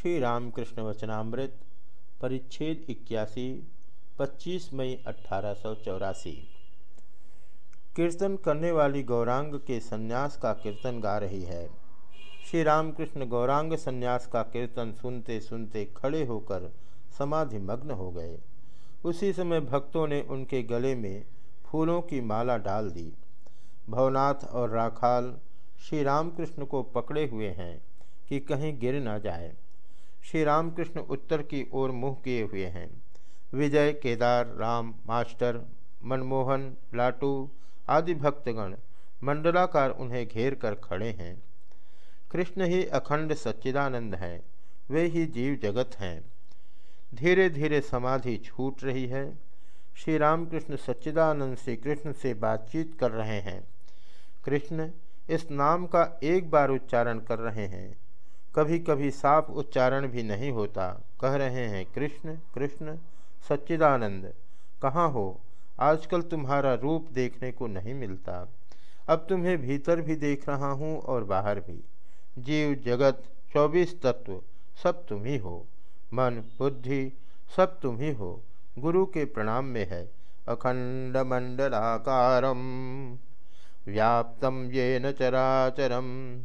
श्री रामकृष्ण वचनामृत परिच्छेद इक्यासी 25 मई अठारह सौ चौरासी। कीर्तन करने वाली गौरांग के सन्यास का कीर्तन गा रही है। श्री रामकृष्ण गौरांग सन्यास का कीर्तन सुनते सुनते खड़े होकर समाधि मग्न हो गए। उसी समय भक्तों ने उनके गले में फूलों की माला डाल दी। भवनाथ और राखाल श्री रामकृष्ण को पकड़े हुए हैं कि कहीं गिर न जाए। श्री रामकृष्ण उत्तर की ओर मुँह किए हुए हैं। विजय, केदार, राम, मास्टर, मनमोहन, लाटू आदि भक्तगण मंडलाकार उन्हें घेर कर खड़े हैं। कृष्ण ही अखंड सच्चिदानंद हैं। वे ही जीव जगत हैं। धीरे धीरे समाधि छूट रही है। श्री रामकृष्ण सच्चिदानंद श्री कृष्ण से बातचीत कर रहे हैं। कृष्ण इस नाम का एक बार उच्चारण कर रहे हैं। कभी कभी साफ़ उच्चारण भी नहीं होता। कह रहे हैं, कृष्ण कृष्ण, सच्चिदानंद, कहाँ हो? आजकल तुम्हारा रूप देखने को नहीं मिलता। अब तुम्हें भीतर भी देख रहा हूँ और बाहर भी। जीव, जगत, चौबीस तत्व, सब तुम ही हो। मन, बुद्धि, सब तुम ही हो। गुरु के प्रणाम में है। अखंड मंडलाकारम, व्याप्तम ये न चराचरम।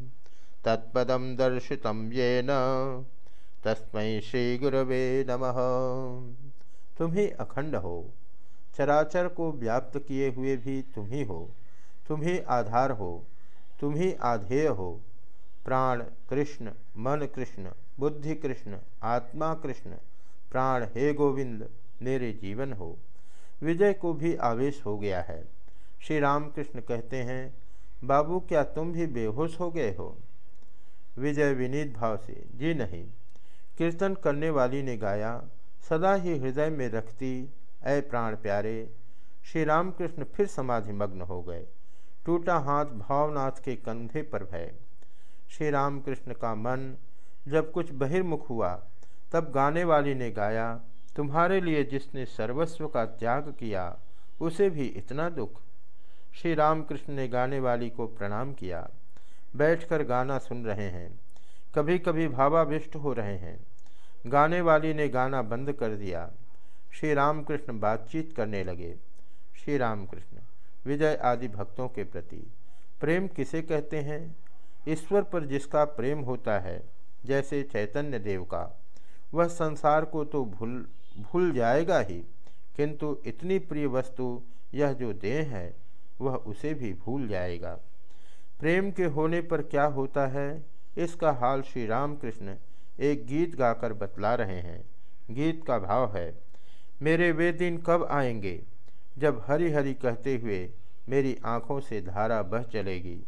तत्पदम दर्शित येन। तस्मै श्री गुरवे नमः। तुम ही अखंड हो। चराचर को व्याप्त किए हुए भी तुम ही हो। तुम ही आधार हो। तुम ही आधेय हो। प्राण कृष्ण, मन कृष्ण, बुद्धि कृष्ण, आत्मा कृष्ण, प्राण हे गोविंद, मेरे जीवन हो। विजय को भी आवेश हो गया है। श्री रामकृष्ण कहते हैं, बाबू, क्या तुम भी बेहोश हो गए हो? विजय विनीत भाव से, जी नहीं। कीर्तन करने वाली ने गाया, सदा ही हृदय में रखती, ऐ प्राण प्यारे। श्री रामकृष्ण फिर समाधि मग्न हो गए। टूटा हाथ भावनाथ के कंधे पर भय। श्री रामकृष्ण का मन जब कुछ बहिर्मुख हुआ, तब गाने वाली ने गाया, तुम्हारे लिए जिसने सर्वस्व का त्याग किया, उसे भी इतना दुख। श्री रामकृष्ण ने गाने वाली को प्रणाम किया। बैठकर गाना सुन रहे हैं। कभी कभी भावाभिष्ट हो रहे हैं। गाने वाली ने गाना बंद कर दिया। श्री रामकृष्ण बातचीत करने लगे। श्री रामकृष्ण विजय आदि भक्तों के प्रति, प्रेम किसे कहते हैं? ईश्वर पर जिसका प्रेम होता है, जैसे चैतन्य देव का, वह संसार को तो भूल भूल जाएगा ही, किंतु इतनी प्रिय वस्तु, यह जो देह है, वह उसे भी भूल जाएगा। प्रेम के होने पर क्या होता है? इसका हाल श्री रामकृष्ण एक गीत गाकर बतला रहे हैं। गीत का भाव है, मेरे वे दिन कब आएँगे जब हरी हरी कहते हुए मेरी आँखों से धारा बह चलेगी।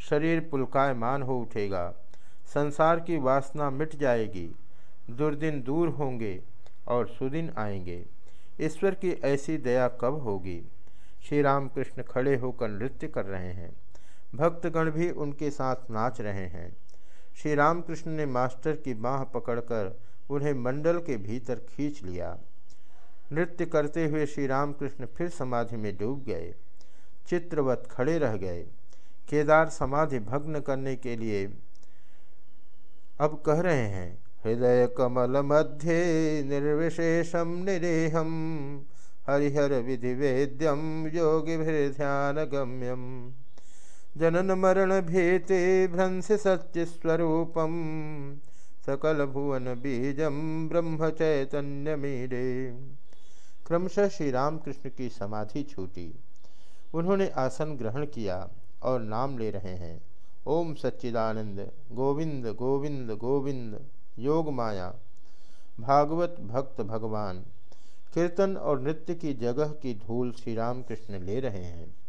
शरीर पुलकायमान हो उठेगा, संसार की वासना मिट जाएगी। दुर्दिन दूर होंगे और सुदिन आएँगे। ईश्वर की ऐसी दया कब होगी? श्री राम कृष्ण खड़े होकर नृत्य कर रहे हैं। भक्तगण भी उनके साथ नाच रहे हैं। श्री रामकृष्ण ने मास्टर की बाह पकड़कर उन्हें मंडल के भीतर खींच लिया। नृत्य करते हुए श्री रामकृष्ण फिर समाधि में डूब गए। चित्रवत खड़े रह गए। केदार समाधि भग्न करने के लिए अब कह रहे हैं, हृदय कमल मध्य निर्विशेषम निरेहम हरिहर विधि वेद्यम योगी ध्यान गम्यम जनन मरण भेते भ्रंश सत्य स्वरूपम, सकल भुवन बीजम ब्रह्म चैतन्य मीरे। क्रमशः श्री रामकृष्ण की समाधि छूटी। उन्होंने आसन ग्रहण किया और नाम ले रहे हैं। ओम सच्चिदानंद, गोविंद गोविंद गोविंद, योग माया, भागवत भक्त भगवान, कीर्तन और नृत्य की जगह की धूल श्री रामकृष्ण ले रहे हैं।